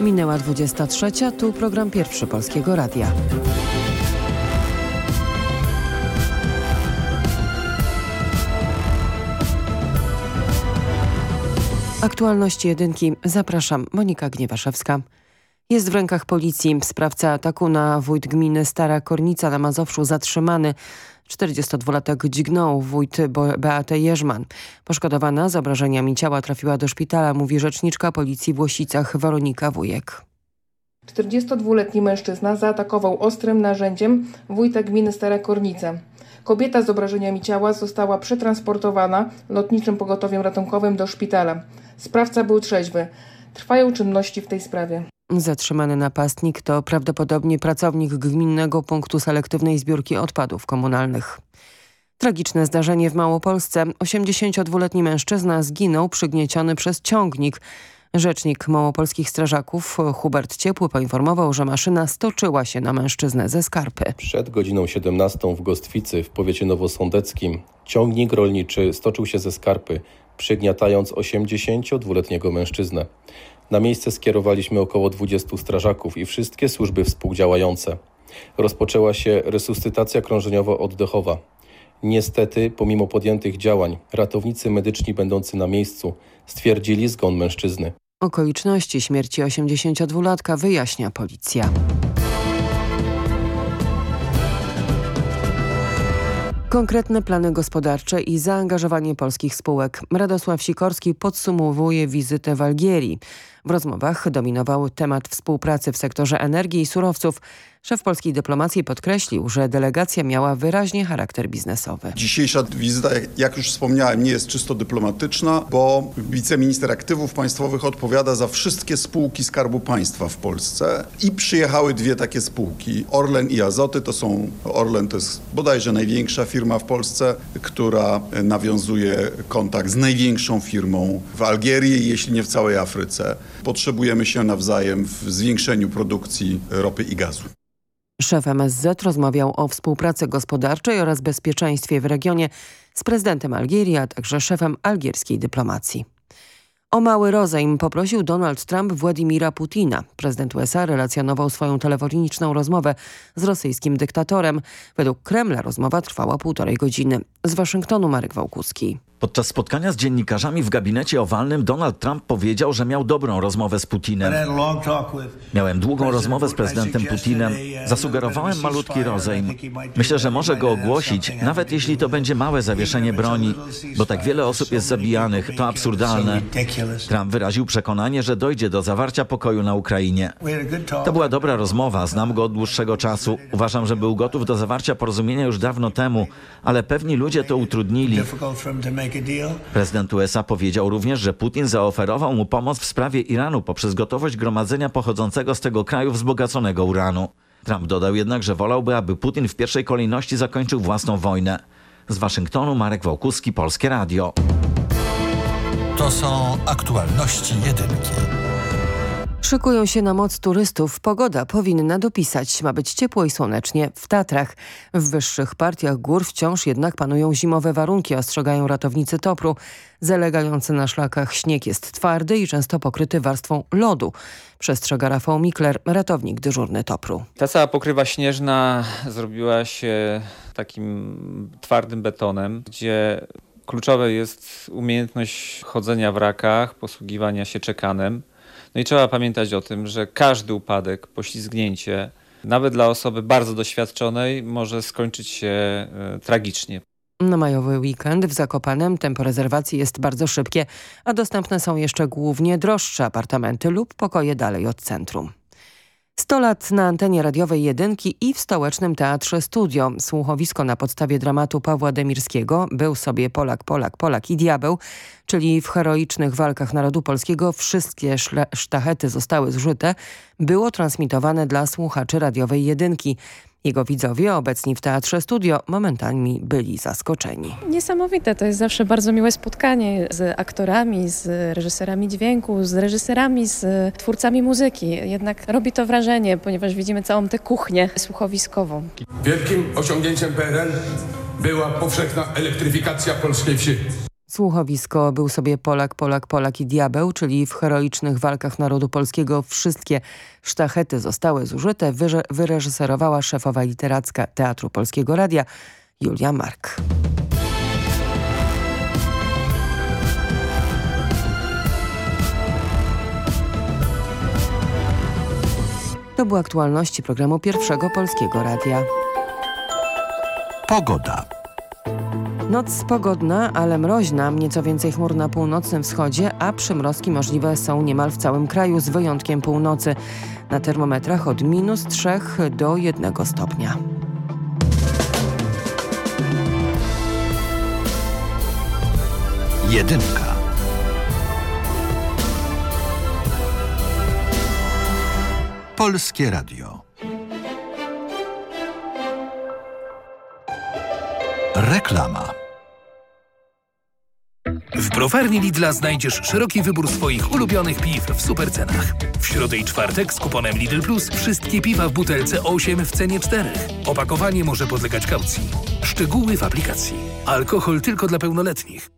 Minęła 23. Tu program pierwszy Polskiego Radia. Aktualności jedynki. Zapraszam. Monika Gniewaszewska. Jest w rękach policji. Sprawca ataku na wójt gminy Stara Kornica na Mazowszu zatrzymany. 42-latek dźgnął wójt Beatę Jerzman. Poszkodowana z obrażeniami ciała trafiła do szpitala, mówi rzeczniczka policji w Łosicach Weronika Wujek. 42-letni mężczyzna zaatakował ostrym narzędziem wójta gminy Stara Kornica. Kobieta z obrażeniami ciała została przetransportowana lotniczym pogotowiem ratunkowym do szpitala. Sprawca był trzeźwy. Trwają czynności w tej sprawie. Zatrzymany napastnik to prawdopodobnie pracownik Gminnego Punktu Selektywnej Zbiórki Odpadów Komunalnych. Tragiczne zdarzenie w Małopolsce. 82-letni mężczyzna zginął przygnieciony przez ciągnik. Rzecznik małopolskich strażaków Hubert Ciepły poinformował, że maszyna stoczyła się na mężczyznę ze skarpy. Przed godziną 17 w Gostwicy w powiecie nowosądeckim ciągnik rolniczy stoczył się ze skarpy, przygniatając 82-letniego mężczyznę. Na miejsce skierowaliśmy około 20 strażaków i wszystkie służby współdziałające. Rozpoczęła się resuscytacja krążeniowo-oddechowa. Niestety, pomimo podjętych działań, ratownicy medyczni będący na miejscu stwierdzili zgon mężczyzny. Okoliczności śmierci 82-latka wyjaśnia policja. Konkretne plany gospodarcze i zaangażowanie polskich spółek. Radosław Sikorski podsumowuje wizytę w Algierii. W rozmowach dominował temat współpracy w sektorze energii i surowców. Szef polskiej dyplomacji podkreślił, że delegacja miała wyraźnie charakter biznesowy. Dzisiejsza wizyta, jak już wspomniałem, nie jest czysto dyplomatyczna, bo wiceminister aktywów państwowych odpowiada za wszystkie spółki Skarbu Państwa w Polsce i przyjechały dwie takie spółki. Orlen i Azoty to są, Orlen to jest bodajże największa firma w Polsce, która nawiązuje kontakt z największą firmą w Algierii, jeśli nie w całej Afryce. Potrzebujemy się nawzajem w zwiększeniu produkcji ropy i gazu. Szef MSZ rozmawiał o współpracy gospodarczej oraz bezpieczeństwie w regionie z prezydentem Algierii, a także szefem algierskiej dyplomacji. O mały rozejm poprosił Donald Trump Władimira Putina. Prezydent USA relacjonował swoją telefoniczną rozmowę z rosyjskim dyktatorem. Według Kremla rozmowa trwała półtorej godziny. Z Waszyngtonu Marek Wałkuski. Podczas spotkania z dziennikarzami w gabinecie owalnym Donald Trump powiedział, że miał dobrą rozmowę z Putinem. Miałem długą rozmowę z prezydentem Putinem. Zasugerowałem malutki rozejm. Myślę, że może go ogłosić, nawet jeśli to będzie małe zawieszenie broni, bo tak wiele osób jest zabijanych. To absurdalne. Trump wyraził przekonanie, że dojdzie do zawarcia pokoju na Ukrainie. To była dobra rozmowa, znam go od dłuższego czasu. Uważam, że był gotów do zawarcia porozumienia już dawno temu, ale pewni ludzie to utrudnili. Prezydent USA powiedział również, że Putin zaoferował mu pomoc w sprawie Iranu poprzez gotowość gromadzenia pochodzącego z tego kraju wzbogaconego uranu. Trump dodał jednak, że wolałby, aby Putin w pierwszej kolejności zakończył własną wojnę. Z Waszyngtonu Marek Wałkuski, Polskie Radio. To są aktualności jedynki. Szykują się na moc turystów. Pogoda powinna dopisać. Ma być ciepło i słonecznie w Tatrach. W wyższych partiach gór wciąż jednak panują zimowe warunki, ostrzegają ratownicy Topru. Zalegający na szlakach śnieg jest twardy i często pokryty warstwą lodu. Przestrzega Rafał Mikler, ratownik dyżurny Topru. Ta cała pokrywa śnieżna zrobiła się takim twardym betonem, gdzie kluczowe jest umiejętność chodzenia w rakach, posługiwania się czekanem. No i trzeba pamiętać o tym, że każdy upadek, poślizgnięcie, nawet dla osoby bardzo doświadczonej, może skończyć się e, tragicznie. Na majowy weekend w Zakopanem tempo rezerwacji jest bardzo szybkie, a dostępne są jeszcze głównie droższe apartamenty lub pokoje dalej od centrum. 100 lat na antenie radiowej jedynki i w stołecznym teatrze Studio. Słuchowisko na podstawie dramatu Pawła Demirskiego Był sobie Polak, Polak, Polak i Diabeł, czyli w heroicznych walkach narodu polskiego wszystkie sztachety zostały zużyte, było transmitowane dla słuchaczy radiowej jedynki. Jego widzowie obecni w Teatrze Studio momentami byli zaskoczeni. Niesamowite, to jest zawsze bardzo miłe spotkanie z aktorami, z reżyserami dźwięku, z reżyserami, z twórcami muzyki. Jednak robi to wrażenie, ponieważ widzimy całą tę kuchnię słuchowiskową. Wielkim osiągnięciem PRL była powszechna elektryfikacja polskiej wsi. Słuchowisko był sobie Polak, Polak, Polak i Diabeł, czyli w heroicznych walkach narodu polskiego wszystkie sztachety zostały zużyte, wyreżyserowała szefowa literacka Teatru Polskiego Radia Julia Mark. To były aktualności programu Pierwszego Polskiego Radia. Pogoda. Noc pogodna, ale mroźna, nieco więcej chmur na północnym wschodzie, a przymrozki możliwe są niemal w całym kraju z wyjątkiem północy. Na termometrach od minus 3 do 1 stopnia. Jedynka. Polskie Radio. Reklama. Browarni Lidla znajdziesz szeroki wybór swoich ulubionych piw w supercenach. W środę i czwartek z kuponem Lidl Plus wszystkie piwa w butelce 8 w cenie 4. Opakowanie może podlegać kaucji. Szczegóły w aplikacji. Alkohol tylko dla pełnoletnich.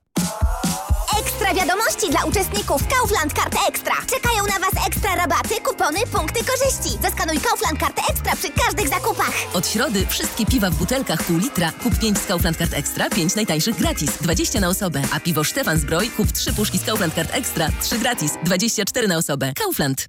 Wiadomości dla uczestników Kaufland Kart Ekstra. Czekają na Was ekstra rabaty, kupony, punkty korzyści. Zaskanuj Kaufland Kartę Ekstra przy każdych zakupach. Od środy wszystkie piwa w butelkach pół litra. Kup 5 z Kaufland Kart Ekstra, 5 najtańszych gratis. 20 na osobę. A piwo Stefan Zbroj kup 3 puszki z Kaufland Kart Ekstra, 3 gratis. 24 na osobę. Kaufland.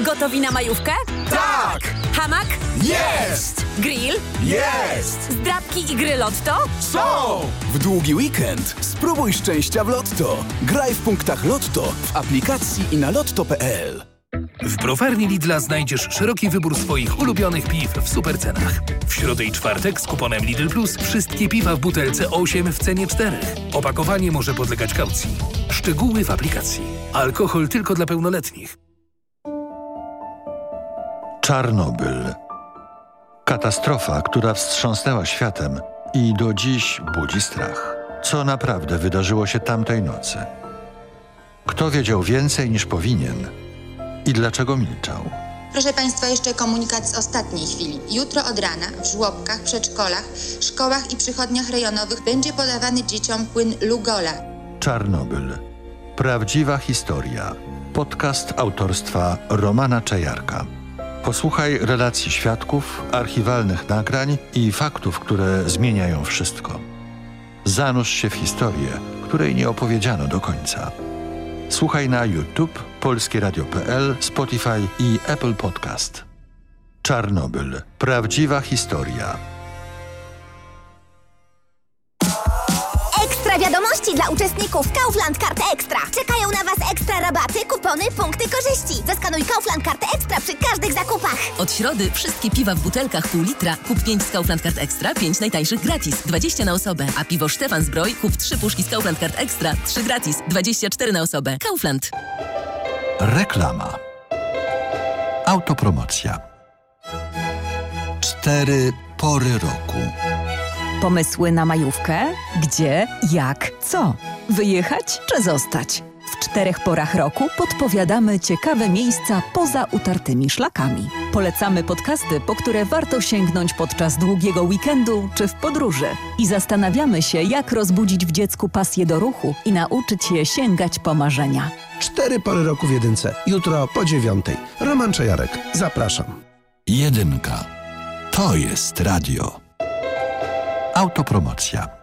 Gotowi na majówkę? Tak! Hamak? Jest! Grill? Jest! Zdrabki i gry Lotto? Są! W długi weekend spróbuj szczęścia w Lotto. Graj w punktach Lotto w aplikacji i na lotto.pl. W browarni Lidla znajdziesz szeroki wybór swoich ulubionych piw w supercenach. W środę i czwartek z kuponem Lidl Plus wszystkie piwa w butelce 8 w cenie 4. Opakowanie może podlegać kaucji. Szczegóły w aplikacji. Alkohol tylko dla pełnoletnich. Czarnobyl. Katastrofa, która wstrząsnęła światem i do dziś budzi strach. Co naprawdę wydarzyło się tamtej nocy? Kto wiedział więcej niż powinien i dlaczego milczał? Proszę Państwa, jeszcze komunikat z ostatniej chwili. Jutro od rana w żłobkach, przedszkolach, szkołach i przychodniach rejonowych będzie podawany dzieciom płyn Lugola. Czarnobyl. Prawdziwa historia. Podcast autorstwa Romana Czajarka. Posłuchaj relacji świadków, archiwalnych nagrań i faktów, które zmieniają wszystko. Zanurz się w historię, której nie opowiedziano do końca. Słuchaj na YouTube, polskieradio.pl, Spotify i Apple Podcast. Czarnobyl. Prawdziwa historia. Dla uczestników Kaufland Karty Ekstra. Czekają na Was ekstra rabaty, kupony, punkty korzyści. Zaskanuj Kaufland Kartę Ekstra przy każdych zakupach. Od środy wszystkie piwa w butelkach pół litra. Kup 5 z Kaufland Kart Ekstra, 5 najtańszych gratis. 20 na osobę. A piwo Stefan Zbroj kup 3 puszki z Kaufland Kart Ekstra, 3 gratis. 24 na osobę. Kaufland. Reklama. Autopromocja. Cztery pory roku. Pomysły na majówkę? Gdzie, jak, co? Wyjechać czy zostać? W czterech porach roku podpowiadamy ciekawe miejsca poza utartymi szlakami. Polecamy podcasty, po które warto sięgnąć podczas długiego weekendu czy w podróży. I zastanawiamy się, jak rozbudzić w dziecku pasję do ruchu i nauczyć je sięgać po marzenia. Cztery pory roku w jedynce. Jutro po dziewiątej. Roman Czajarek. Zapraszam. Jedynka. To jest radio. Autopromocja.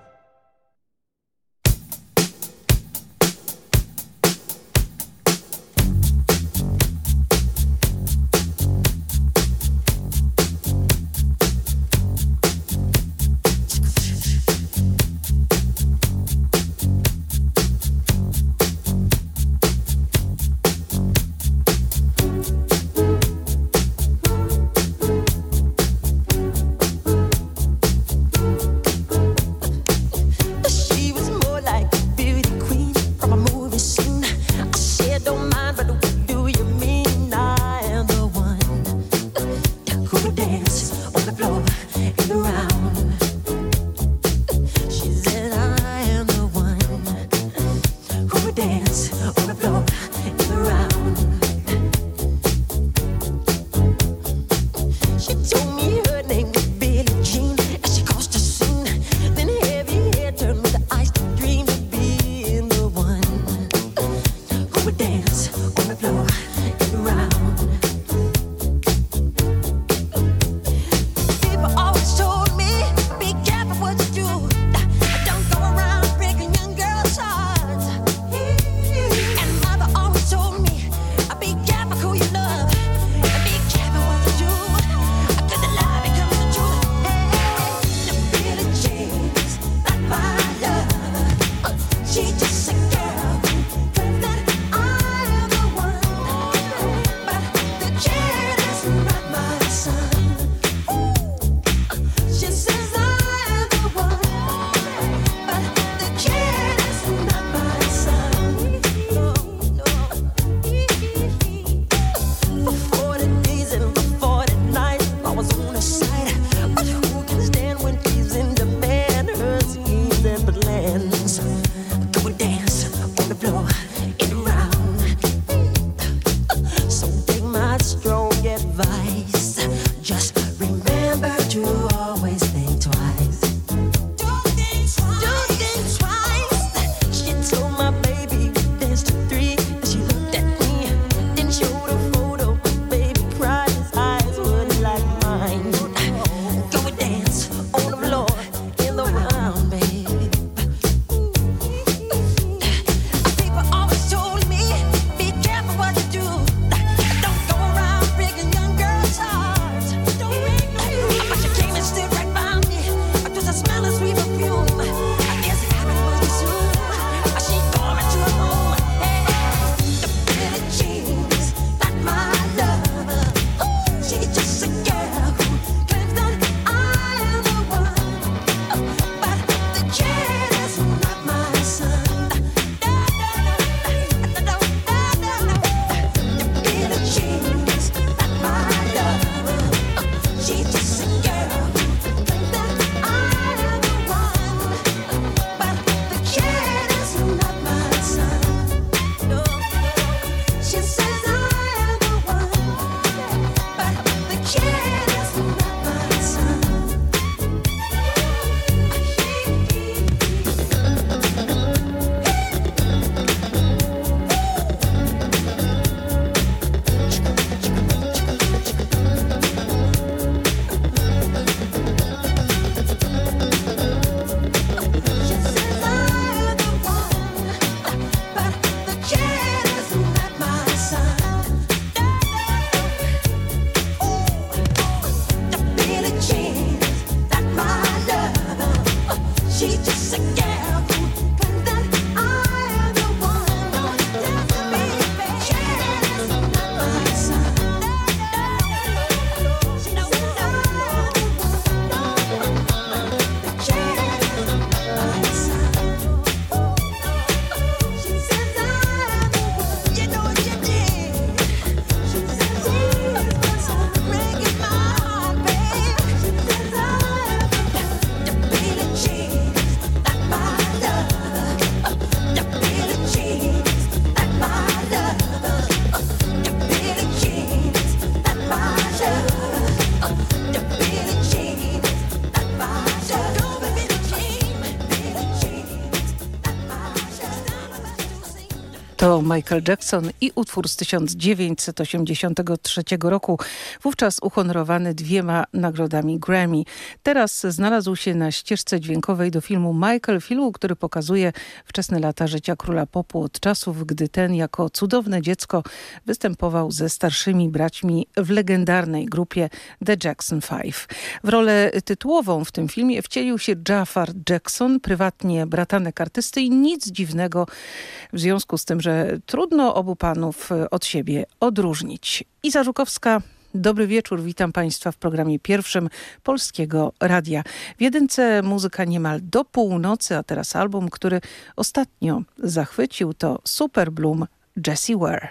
Michael Jackson i utwór z 1983 roku, wówczas uhonorowany dwiema nagrodami Grammy. Teraz znalazł się na ścieżce dźwiękowej do filmu Michael, filmu, który pokazuje wczesne lata życia króla popu od czasów, gdy ten jako cudowne dziecko występował ze starszymi braćmi w legendarnej grupie The Jackson Five. W rolę tytułową w tym filmie wcielił się Jafar Jackson, prywatnie bratanek artysty i nic dziwnego w związku z tym, że trudno obu panów e, od siebie odróżnić. Iza Żukowska, Dobry wieczór, witam Państwa w programie pierwszym Polskiego Radia. W jedynce muzyka niemal do północy, a teraz album, który ostatnio zachwycił to Super Bloom Jessie Ware.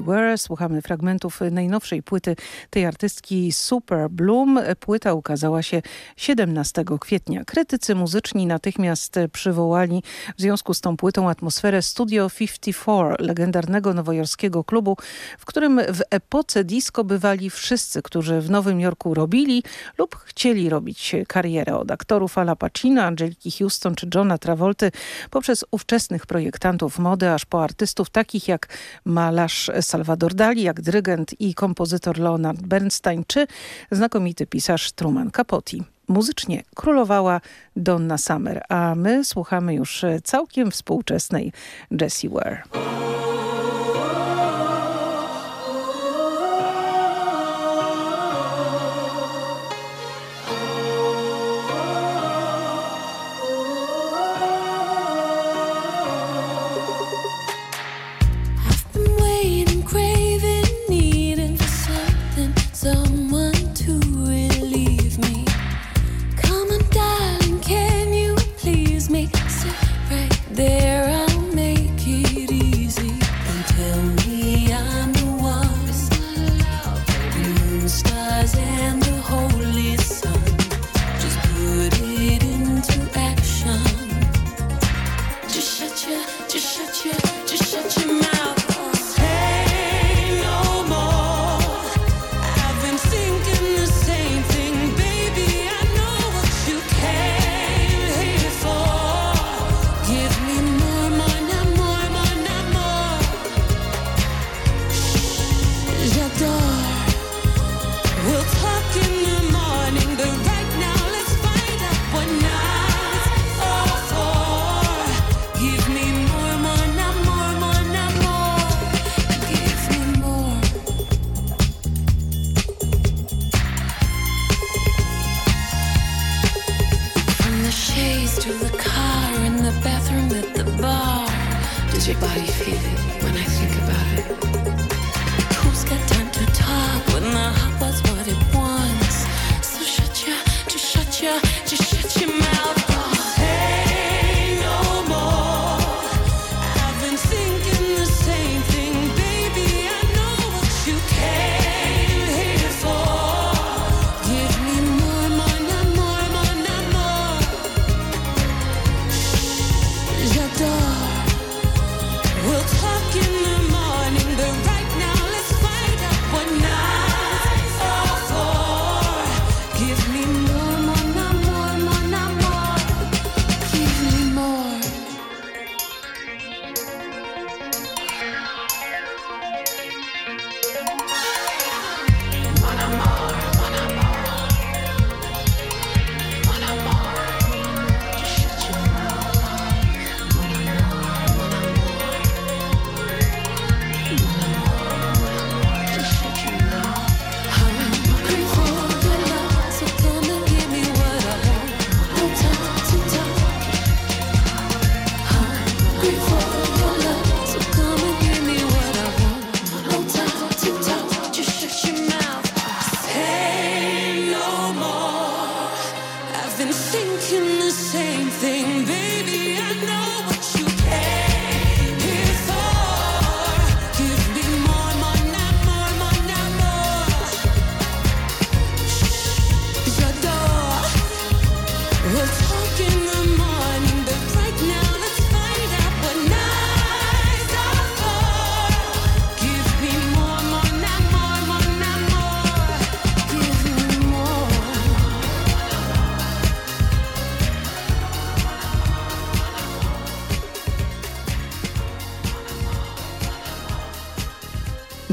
Ware. Słuchamy fragmentów najnowszej płyty tej artystki Super Bloom. Płyta ukazała się 17 kwietnia. Krytycy muzyczni natychmiast przywołali w związku z tą płytą atmosferę Studio 54, legendarnego nowojorskiego klubu, w którym w epoce disco bywali wszyscy, którzy w Nowym Jorku robili lub chcieli robić karierę. Od aktorów Ala Pacino, Angeliki Houston czy Johna Travolty poprzez ówczesnych projektantów mody, aż po artystów takich jak malarz Salvador Dali, jak dyrygent i kompozytor Leonard Bernstein czy znakomity pisarz Truman Capote. Muzycznie królowała Donna Summer, a my słuchamy już całkiem współczesnej Jessie Ware.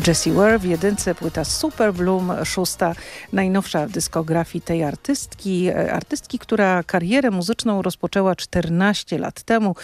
Jessie Ware w jedynce, płyta Super Bloom, szósta, najnowsza w dyskografii tej artystki. E, Artystki, która karierę muzyczną rozpoczęła 14 lat temu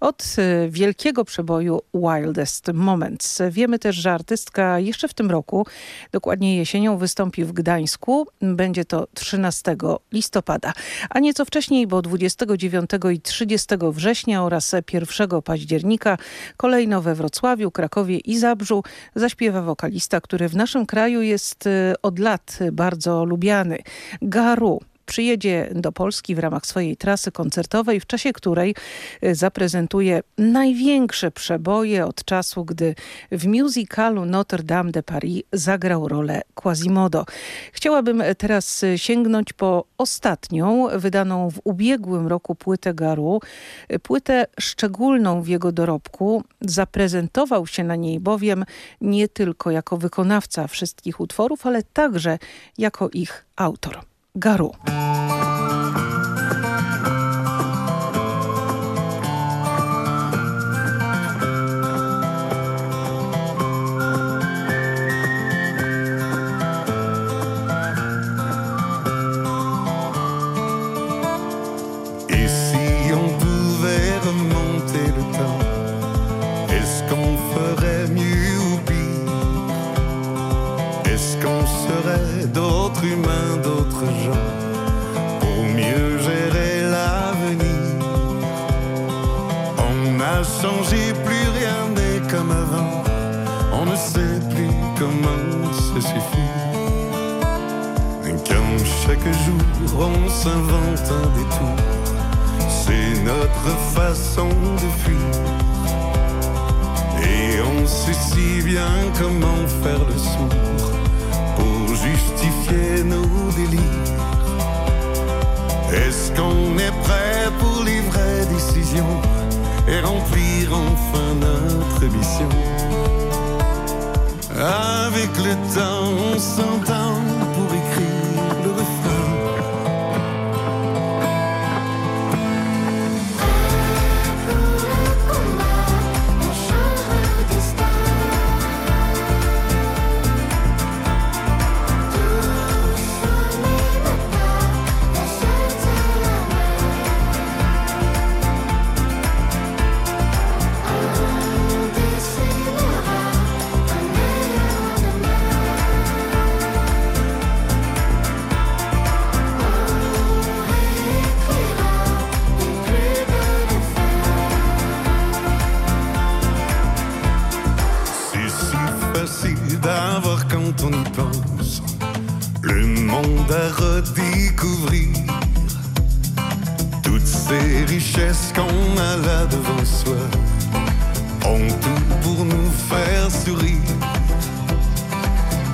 od e, wielkiego przeboju Wildest Moments. Wiemy też, że artystka jeszcze w tym roku, dokładnie jesienią, wystąpi w Gdańsku. Będzie to 13 listopada. A nieco wcześniej, bo 29 i 30 września oraz 1 października kolejno we Wrocławiu, Krakowie i Zabrzu zaśpiewa wokalista, który w naszym kraju jest y, od lat bardzo lubiany. Garu przyjedzie do Polski w ramach swojej trasy koncertowej, w czasie której y, zaprezentuje największe przeboje od czasu, gdy w musicalu Notre Dame de Paris zagrał rolę Quasimodo. Chciałabym teraz sięgnąć po ostatnią, wydaną w ubiegłym roku płytę Garu. Płytę szczególną w jego dorobku. Zaprezentował się na niej bowiem nie tylko jako wykonawca wszystkich utworów, ale także jako ich autor. Garu. Se suffit. Quand chaque jour on s'invente un détour c'est notre façon de fuir. Et on sait si bien comment faire le sourd pour justifier nos délires. Est-ce qu'on est prêt pour les vraies décisions et remplir enfin notre mission? Avec le temps, on s'entend à redécouvrir. Toutes ces richesses qu'on a là devant soi ont tout pour nous faire sourire.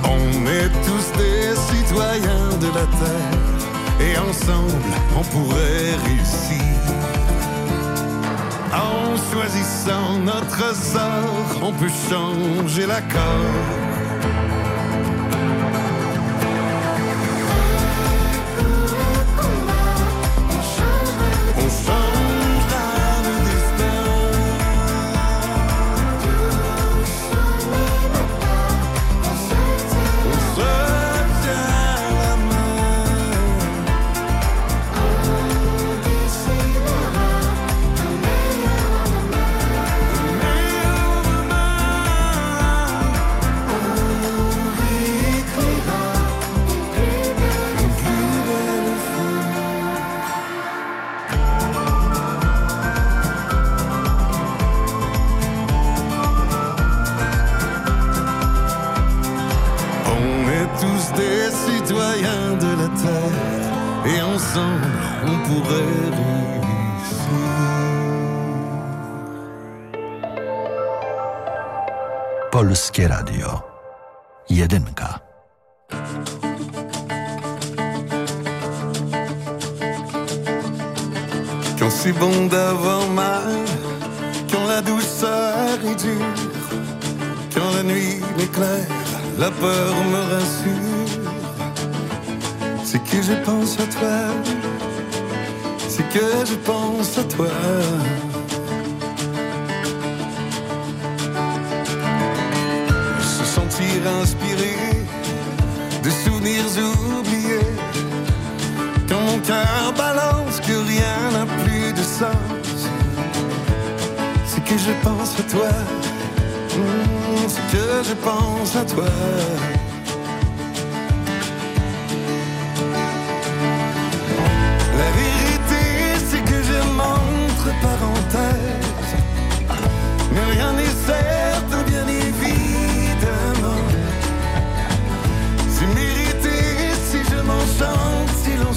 On est tous des citoyens de la terre et ensemble on pourrait réussir. En choisissant notre sort, on peut changer l'accord.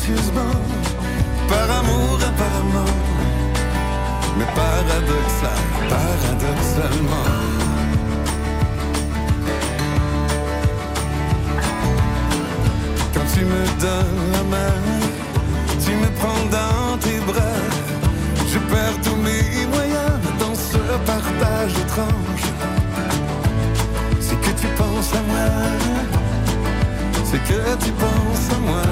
Par amour, apparemment. Mais paradoxal, paradoxalement. Quand tu me donnes la main tu me prends dans tes bras, je perds tous mes moyens dans ce partage étrange. C'est que tu penses à moi, c'est que tu penses à moi.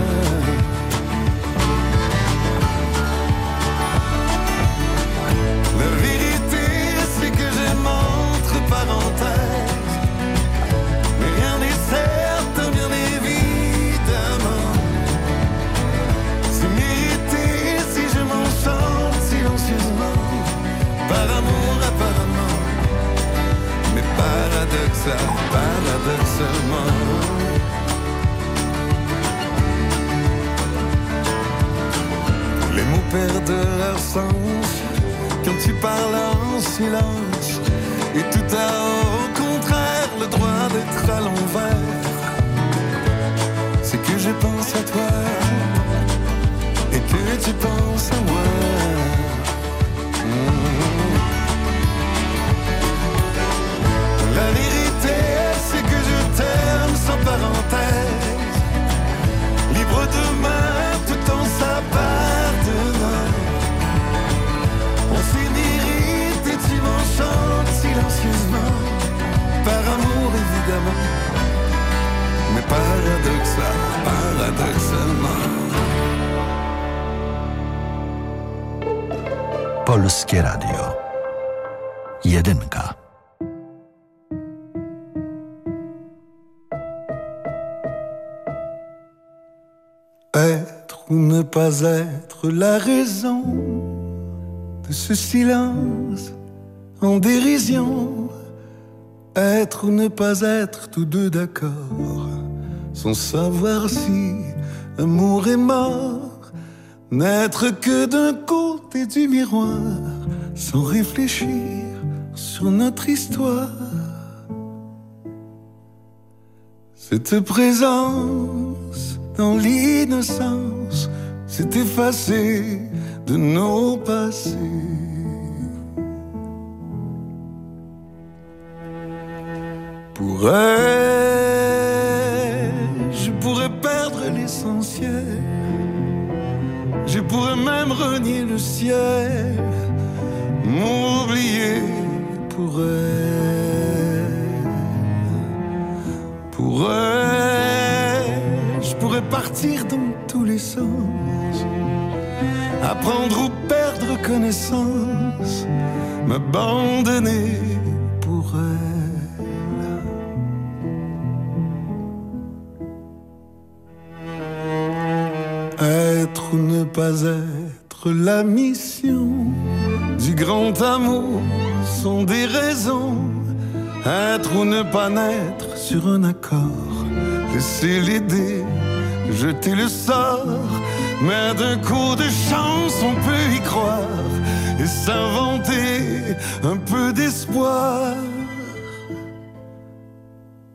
Paradoxal, paradoxalement Les mots perdent leur sens Quand tu parles en silence Et tout a au contraire le droit d'être à l'envers C'est que je pense à toi et que tu penses à moi. Parenthèse, libre de main tout en s'appartenant. On s'irrite et tu m'enchantes silencieusement, par amour évidemment, mais paradoxal, paradoxalement. Polskie Radio. Jedynka. Pas être la raison de ce silence en dérision. Être ou ne pas être tous deux d'accord, sans savoir si amour est mort. N'être que d'un côté du miroir, sans réfléchir sur notre histoire. Cette présence dans l'innocence s'est effacée de nos passés. Pour elle, je pourrais perdre l'essentiel. Je pourrais même renier le ciel, m'oublier pour elle. Pour elle, je pourrais partir dans tous les sens, apprendre ou perdre connaissance, m'abandonner pour elle. Être ou ne pas être, la mission du grand amour sont des raisons. Être ou ne pas naître sur un accord, laisser dés, jeter le sort. Mais d'un coup de chance, on peut y croire et s'inventer un peu d'espoir.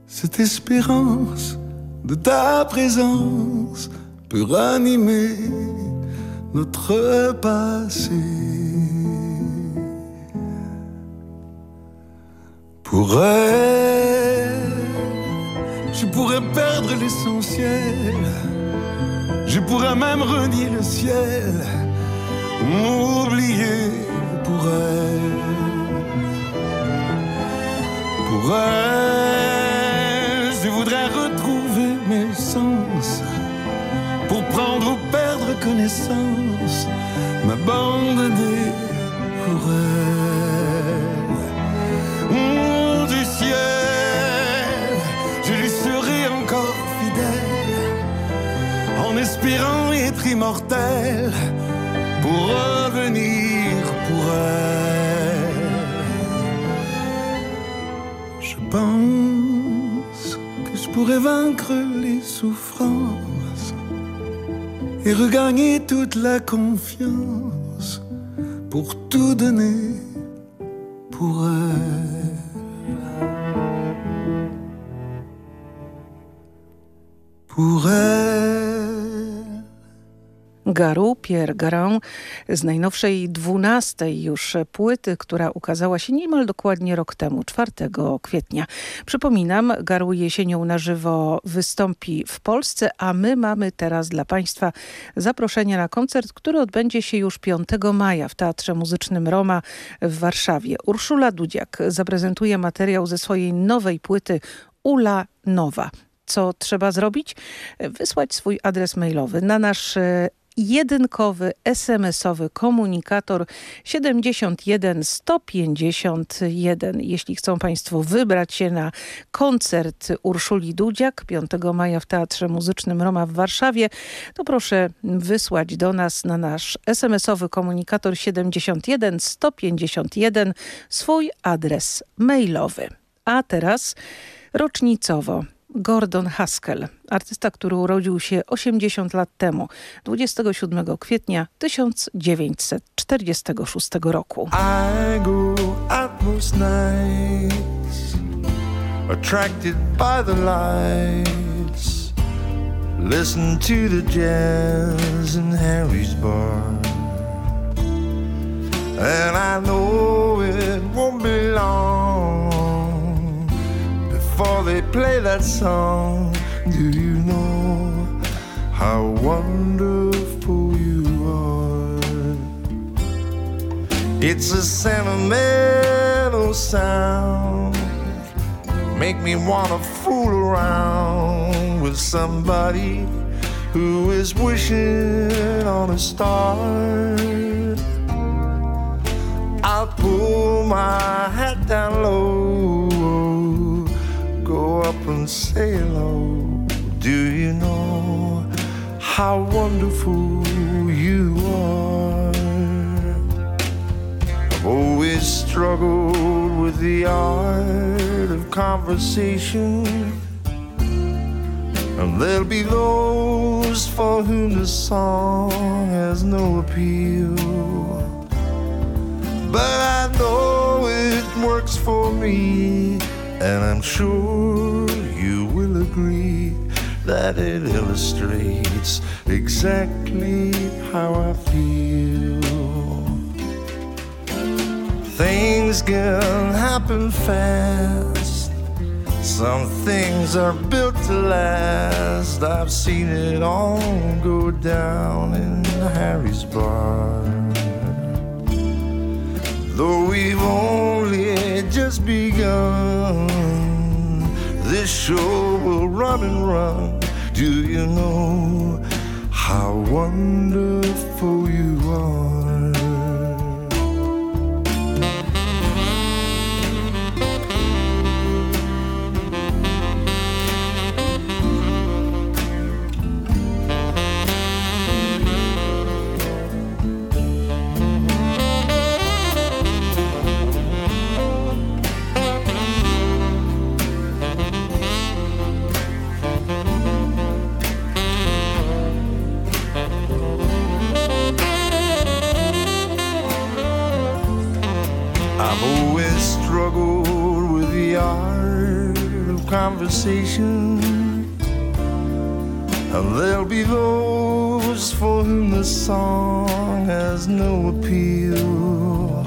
Cette espérance de ta présence peut ranimer notre passé. Pour elle, je pourrais perdre l'essentiel, je pourrais même renier le ciel, m'oublier pour elle. Pour elle, je voudrais retrouver mes sens pour prendre ou perdre connaissance, m'abandonner pour elle. Mmh, du ciel, en espérant être immortel pour revenir pour elle. Je pense que je pourrais vaincre les souffrances et regagner toute la confiance pour tout donner pour elle. Pour elle. Garu, Pierre Garand z najnowszej dwunastej już płyty, która ukazała się niemal dokładnie rok temu, 4 kwietnia. Przypominam, Garu jesienią na żywo wystąpi w Polsce, a my mamy teraz dla Państwa zaproszenie na koncert, który odbędzie się już 5 maja w Teatrze Muzycznym Roma w Warszawie. Urszula Dudziak zaprezentuje materiał ze swojej nowej płyty Ula Nowa co trzeba zrobić? Wysłać swój adres mailowy na nasz jedynkowy SMS-owy komunikator 71 151. Jeśli chcą Państwo wybrać się na koncert Urszuli Dudziak 5 maja w Teatrze Muzycznym Roma w Warszawie, to proszę wysłać do nas na nasz SMS-owy komunikator 71 151 swój adres mailowy. A teraz rocznicowo Gordon Haskell, artysta, który urodził się 80 lat temu, 27 kwietnia 1946 roku. I go out most nights, attracted by the lights, listen to the jazz in Harry's bar. And I know it won't be long before they play that song. Do you know how wonderful you are? It's a sentimental sound. Make me wanna fool around with somebody who is wishing on a star. I'll pull my hat down low, up and say hello. Do you know how wonderful you are? I've always struggled with the art of conversation. And there'll be those for whom the song has no appeal. But I know it works for me, and I'm sure you will agree that it illustrates exactly how I feel. Things can happen fast. Some things are built to last. I've seen it all go down in Harry's bar. Though we've only just begun, this show will run and run. Do you know how wonderful you are? Conversation. And there'll be those for whom the song has no appeal.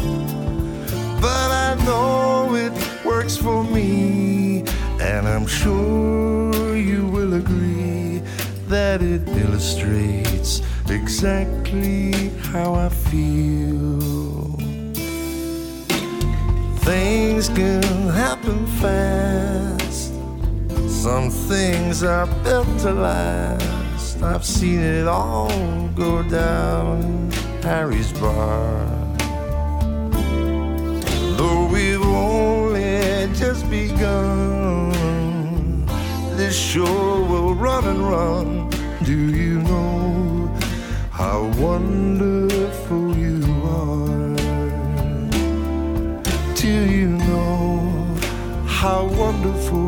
But I know it works for me, and I'm sure you will agree that it illustrates exactly how I feel. Things can happen fast. Some things are built to last. I've seen it all go down in Harry's bar. Though we've only just begun, this show will run and run. Do you know how wonderful you are? Do you know how wonderful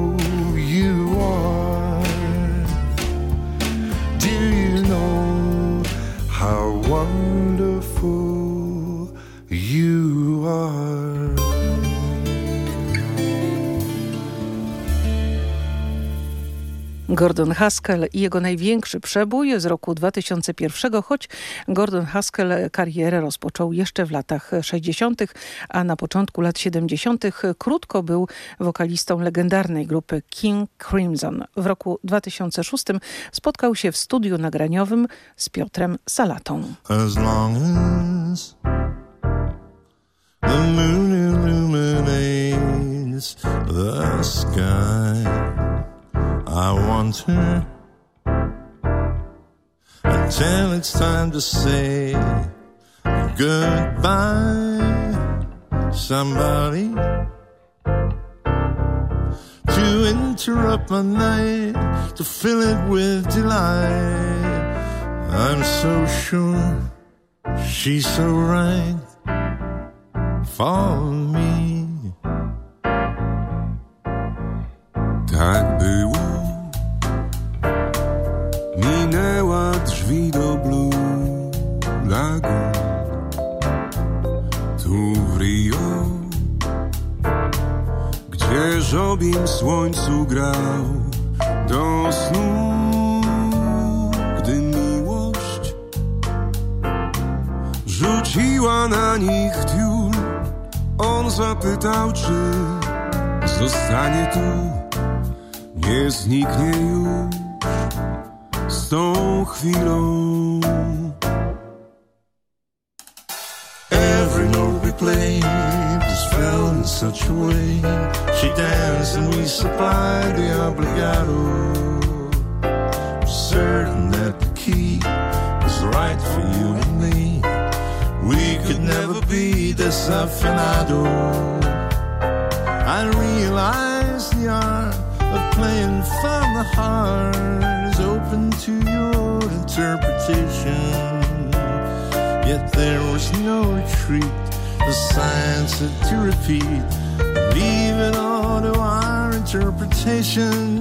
Gordon Haskell i jego największy przebój z roku 2001, choć Gordon Haskell karierę rozpoczął jeszcze w latach 60., a na początku lat 70. krótko był wokalistą legendarnej grupy King Crimson. W roku 2006 spotkał się w studiu nagraniowym z Piotrem Salatą. As long as the moon illuminates the sky, I want her until it's time to say goodbye. Somebody to interrupt my night, to fill it with delight. I'm so sure she's so right for me. Tak drzwi do Blue Lagoon. Tu w Rio, gdzie żobim słońcu grał do snu. Gdy miłość rzuciła na nich tiul, on zapytał, czy zostanie tu nie zniknie już tą chwilą. Every note we played just fell in such a way. She danced and we supplied the obligato. Certain that the key was right for you and me. We could never be desafinado. I realized the art of playing from the heart is open to your interpretation. Yet there was no retreat. The science had to repeat. Leave it all to our interpretation.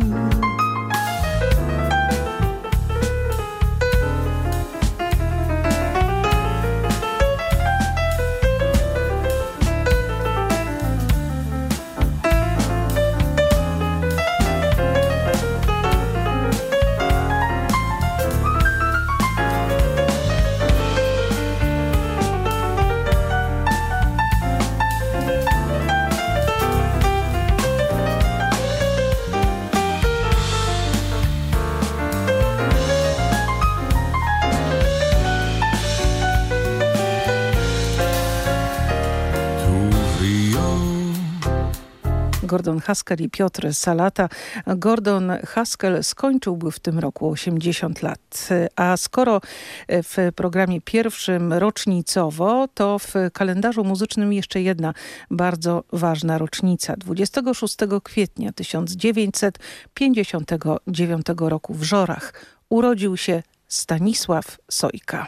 Gordon Haskell i Piotr Salata. Gordon Haskell skończyłby w tym roku 80 lat. A skoro w programie pierwszym rocznicowo, to w kalendarzu muzycznym jeszcze jedna bardzo ważna rocznica. 26 kwietnia 1959 roku w Żorach urodził się Stanisław Sojka.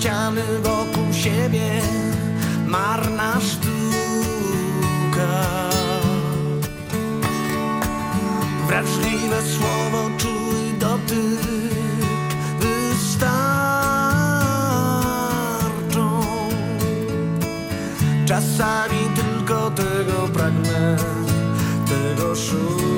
ściany wokół siebie, marna sztuka. Wrażliwe słowo, czuły dotyk wystarczą. Czasami tylko tego pragnę, tego szukam.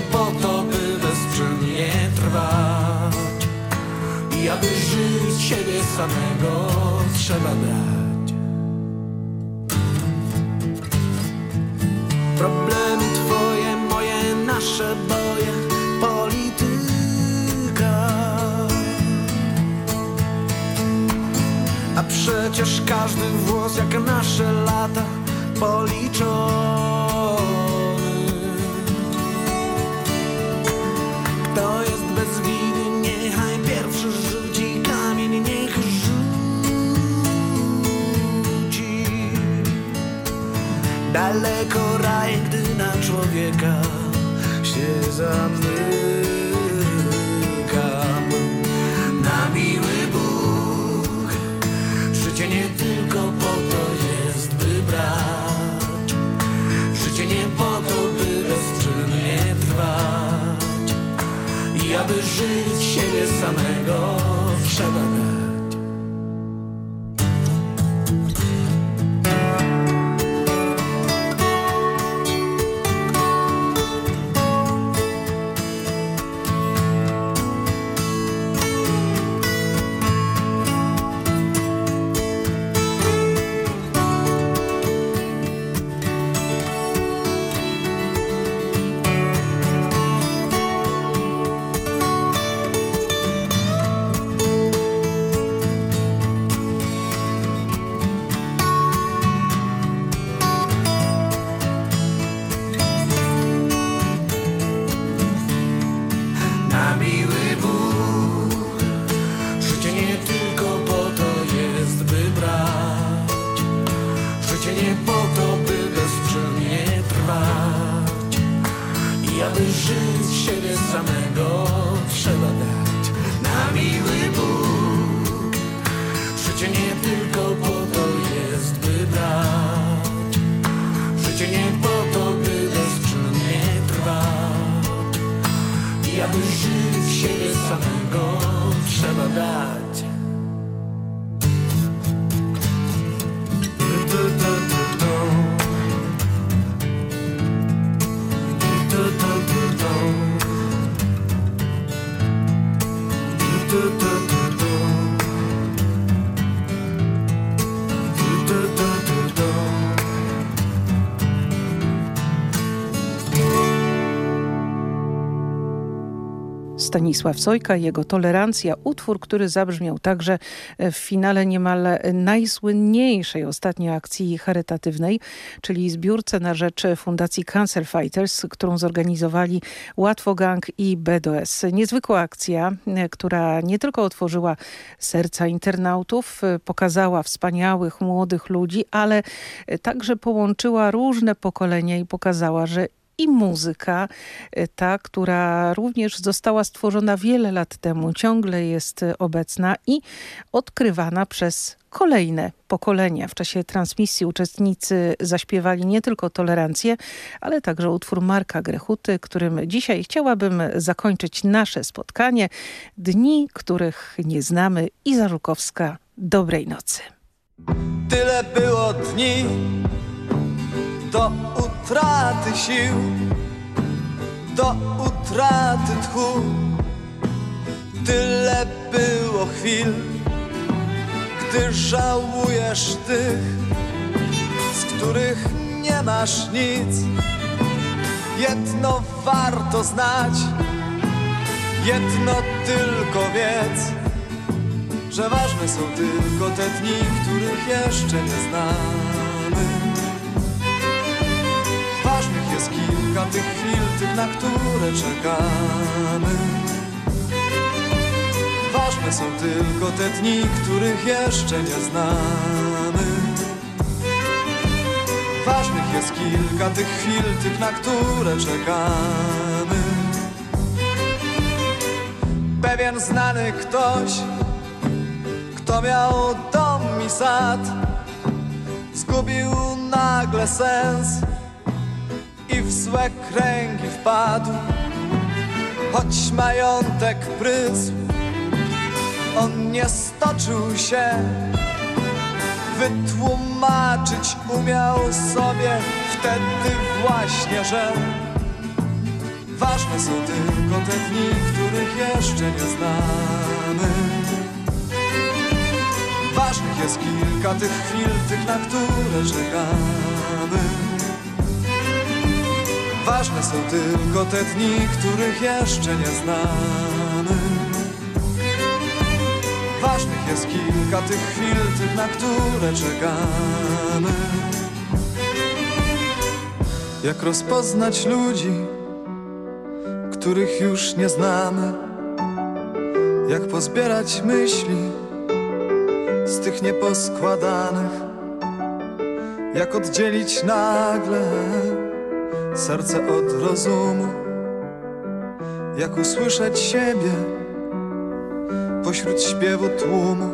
po to, by bezczynnie trwać. I aby żyć siebie samego trzeba brać. Problemy twoje, moje, nasze boje Polityka. A przecież każdy włos jak nasze lata policzą. Kto jest bez winy, niechaj pierwszy rzuci kamień, niech rzuci. Daleko raj, gdy na człowieka się zamyka żyć siebie samego. Trzeba dać Stanisław Sojka, jego Tolerancja, utwór, który zabrzmiał także w finale niemal najsłynniejszej ostatniej akcji charytatywnej, czyli zbiórce na rzecz Fundacji Cancer Fighters, którą zorganizowali Łatwo Gang i BDS. Niezwykła akcja, która nie tylko otworzyła serca internautów, pokazała wspaniałych, młodych ludzi, ale także połączyła różne pokolenia i pokazała, że i muzyka, ta, która również została stworzona wiele lat temu, ciągle jest obecna i odkrywana przez kolejne pokolenia. W czasie transmisji uczestnicy zaśpiewali nie tylko Tolerancję, ale także utwór Marka Grechuty, którym dzisiaj chciałabym zakończyć nasze spotkanie. Dni, których nie znamy. Iza Żukowska, dobrej nocy. Tyle było dni do utraty sił, do utraty tchu. Tyle było chwil, gdy żałujesz tych, z których nie masz nic. Jedno warto znać, jedno tylko wiedz, że ważne są tylko te dni, których jeszcze nie znamy. Ważnych jest kilka tych chwil, tych, na które czekamy. Ważne są tylko te dni, których jeszcze nie znamy. Ważnych jest kilka tych chwil, tych, na które czekamy. Pewien znany ktoś, kto miał dom i sad, zgubił nagle sens i w złe kręgi wpadł. Choć majątek prysł, on nie stoczył się, wytłumaczyć umiał sobie wtedy właśnie, że ważne są tylko te dni, których jeszcze nie znamy. Ważnych jest kilka tych chwil, tych, na które czekamy. Ważne są tylko te dni, których jeszcze nie znamy. Ważnych jest kilka tych chwil, tych na które czekamy. Jak rozpoznać ludzi, których już nie znamy? Jak pozbierać myśli z tych nieposkładanych? Jak oddzielić nagle serce od rozumu Jak usłyszeć siebie pośród śpiewu tłumu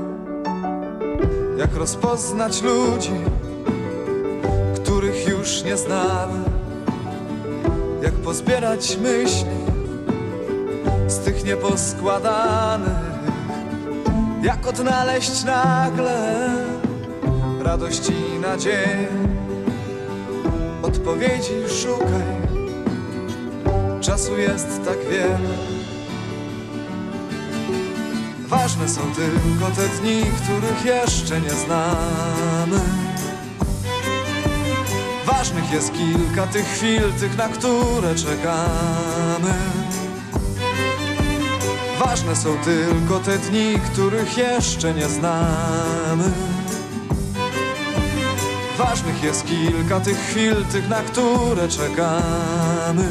Jak rozpoznać ludzi, których już nie znamy Jak pozbierać myśli z tych nieposkładanych Jak odnaleźć nagle radość i nadzieję Odpowiedzi szukaj. Czasu jest tak wiele. Ważne są tylko te dni, których jeszcze nie znamy. Ważnych jest kilka tych chwil, tych na które czekamy. Ważne są tylko te dni, których jeszcze nie znamy Ważnych jest kilka tych chwil, tych na które czekamy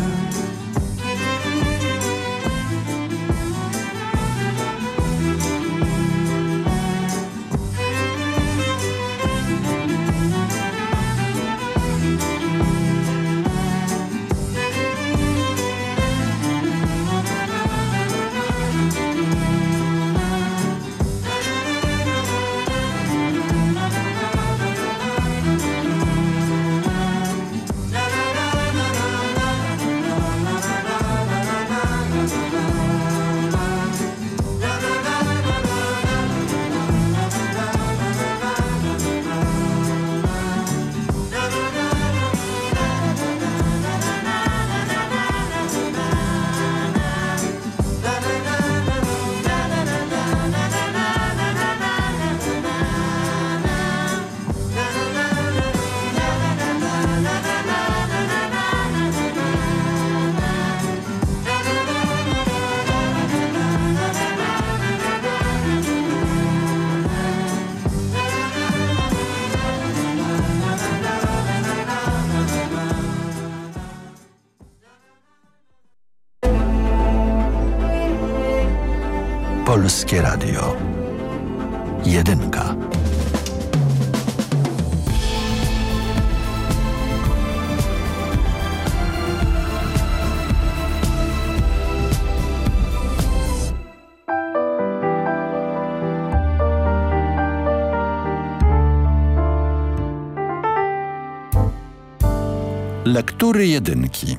Lektury jedynki.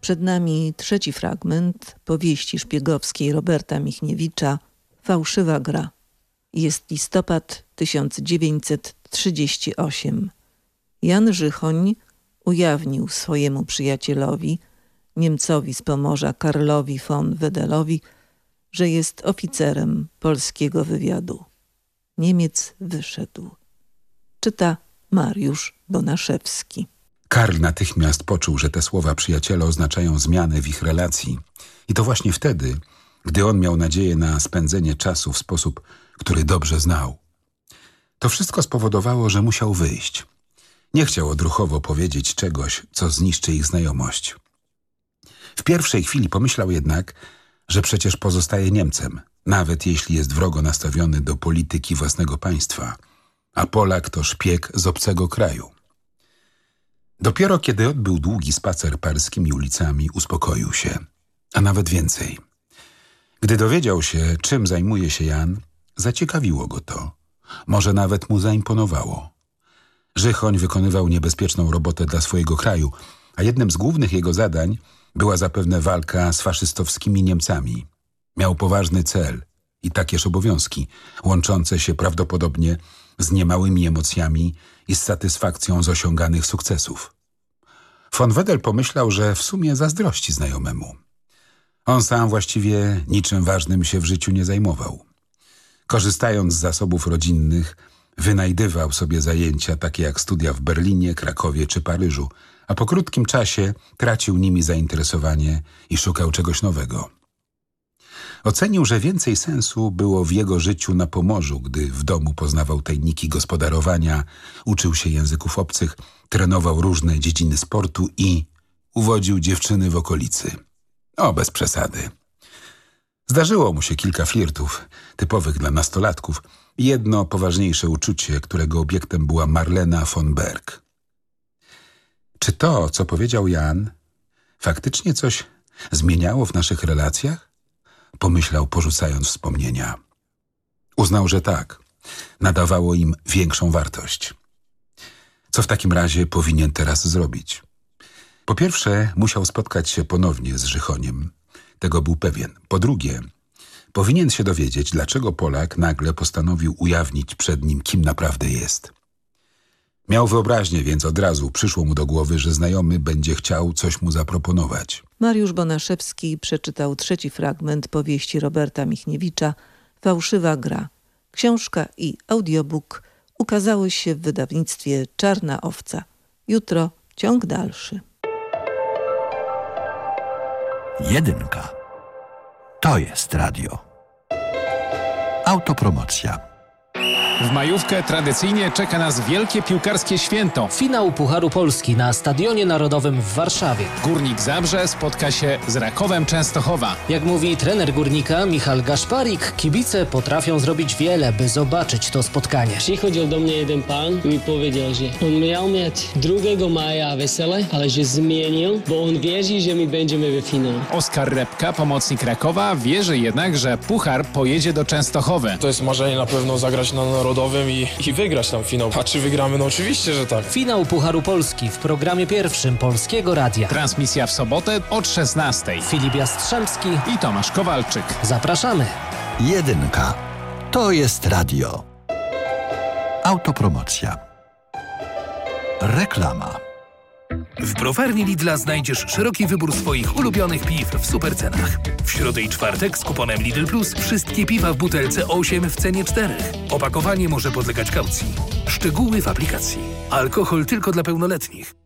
Przed nami trzeci fragment powieści szpiegowskiej Roberta Michniewicza Fałszywa gra. Jest listopad 1938. Jan Żychoń ujawnił swojemu przyjacielowi, Niemcowi z Pomorza Karlowi von Wedelowi, że jest oficerem polskiego wywiadu. Niemiec wyszedł. Czyta Mariusz Bonaszewski. Karl natychmiast poczuł, że te słowa przyjaciela oznaczają zmianę w ich relacji. I to właśnie wtedy, gdy on miał nadzieję na spędzenie czasu w sposób, który dobrze znał. To wszystko spowodowało, że musiał wyjść. Nie chciał odruchowo powiedzieć czegoś, co zniszczy ich znajomość. W pierwszej chwili pomyślał jednak, że przecież pozostaje Niemcem, nawet jeśli jest wrogo nastawiony do polityki własnego państwa, a Polak to szpieg z obcego kraju. Dopiero kiedy odbył długi spacer parskimi ulicami, uspokoił się, a nawet więcej. Gdy dowiedział się, czym zajmuje się Jan, zaciekawiło go to. Może nawet mu zaimponowało. Żychoń wykonywał niebezpieczną robotę dla swojego kraju, a jednym z głównych jego zadań była zapewne walka z faszystowskimi Niemcami. Miał poważny cel i takież obowiązki, łączące się prawdopodobnie z niemałymi emocjami i z satysfakcją z osiąganych sukcesów. Von Wedel pomyślał, że w sumie zazdrości znajomemu. On sam właściwie niczym ważnym się w życiu nie zajmował. Korzystając z zasobów rodzinnych, wynajdywał sobie zajęcia takie jak studia w Berlinie, Krakowie czy Paryżu, a po krótkim czasie tracił nimi zainteresowanie i szukał czegoś nowego. Ocenił, że więcej sensu było w jego życiu na Pomorzu, gdy w domu poznawał tajniki gospodarowania, uczył się języków obcych, trenował różne dziedziny sportu i uwodził dziewczyny w okolicy. O, bez przesady. Zdarzyło mu się kilka flirtów, typowych dla nastolatków, jedno poważniejsze uczucie, którego obiektem była Marlena von Berg. Czy to, co powiedział Jan, faktycznie coś zmieniało w naszych relacjach? Pomyślał, porzucając wspomnienia. Uznał, że tak. Nadawało im większą wartość. Co w takim razie powinien teraz zrobić? Po pierwsze, musiał spotkać się ponownie z Żychoniem. Tego był pewien. Po drugie, powinien się dowiedzieć, dlaczego Polak nagle postanowił ujawnić przed nim, kim naprawdę jest. Miał wyobraźnię, więc od razu przyszło mu do głowy, że znajomy będzie chciał coś mu zaproponować. Mariusz Bonaszewski przeczytał trzeci fragment powieści Roberta Michniewicza Fałszywa gra. Książka i audiobook ukazały się w wydawnictwie Czarna Owca. Jutro ciąg dalszy. Jedynka. To jest radio. Autopromocja. W majówkę tradycyjnie czeka nas wielkie piłkarskie święto. Finał Pucharu Polski na Stadionie Narodowym w Warszawie. Górnik Zabrze spotka się z Rakowem Częstochowa. Jak mówi trener Górnika Michal Gaszparik, kibice potrafią zrobić wiele, by zobaczyć to spotkanie. Przychodził do mnie jeden pan i mi powiedział, że on miał mieć 2 maja wesele, ale że zmienił, bo on wierzy, że my będziemy w finale. Oskar Repka, pomocnik Rakowa, wierzy jednak, że Puchar pojedzie do Częstochowy. To jest marzenie na pewno zagrać na Narodowym i, i wygrać tam finał. A czy wygramy? No oczywiście, że tak. Finał Pucharu Polski w programie pierwszym Polskiego Radia. Transmisja w sobotę od 16. Filip Jastrzębski i Tomasz Kowalczyk. Zapraszamy. Jedynka. To jest radio. Autopromocja. Reklama. W browarni Lidla znajdziesz szeroki wybór swoich ulubionych piw w supercenach. W środę i czwartek z kuponem Lidl Plus wszystkie piwa w butelce 8 w cenie 4. Opakowanie może podlegać kaucji. Szczegóły w aplikacji. Alkohol tylko dla pełnoletnich.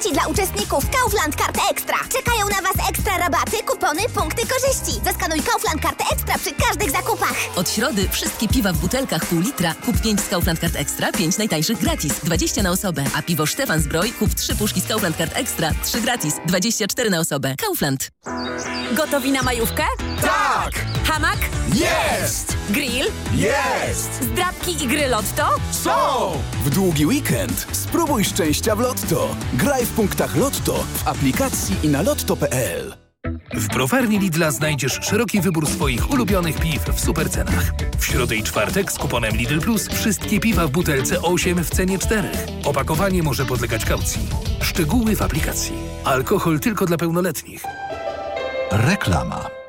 Ekstra wiadomości dla uczestników Kaufland Karty Ekstra. Czekają na Was ekstra rabaty, kupony, punkty korzyści. Zaskanuj Kaufland Karty Ekstra przy każdych zakupach. Od środy wszystkie piwa w butelkach pół litra. Kup 5 z Kaufland Card Extra, 5 najtańszych gratis. 20 na osobę. A piwo Stefan Zbroj kup 3 puszki z Kaufland Card Extra, 3 gratis. 24 na osobę. Kaufland. Gotowi na majówkę? Tak! Hamak? Jest! Grill? Jest! Zdrabki i gry Lotto? Są! W długi weekend spróbuj szczęścia w Lotto. Graj w punktach Lotto w aplikacji i na lotto.pl. W browarni Lidla znajdziesz szeroki wybór swoich ulubionych piw w supercenach. W środę i czwartek z kuponem Lidl Plus wszystkie piwa w butelce 8 w cenie 4. Opakowanie może podlegać kaucji. Szczegóły w aplikacji. Alkohol tylko dla pełnoletnich. Reklama.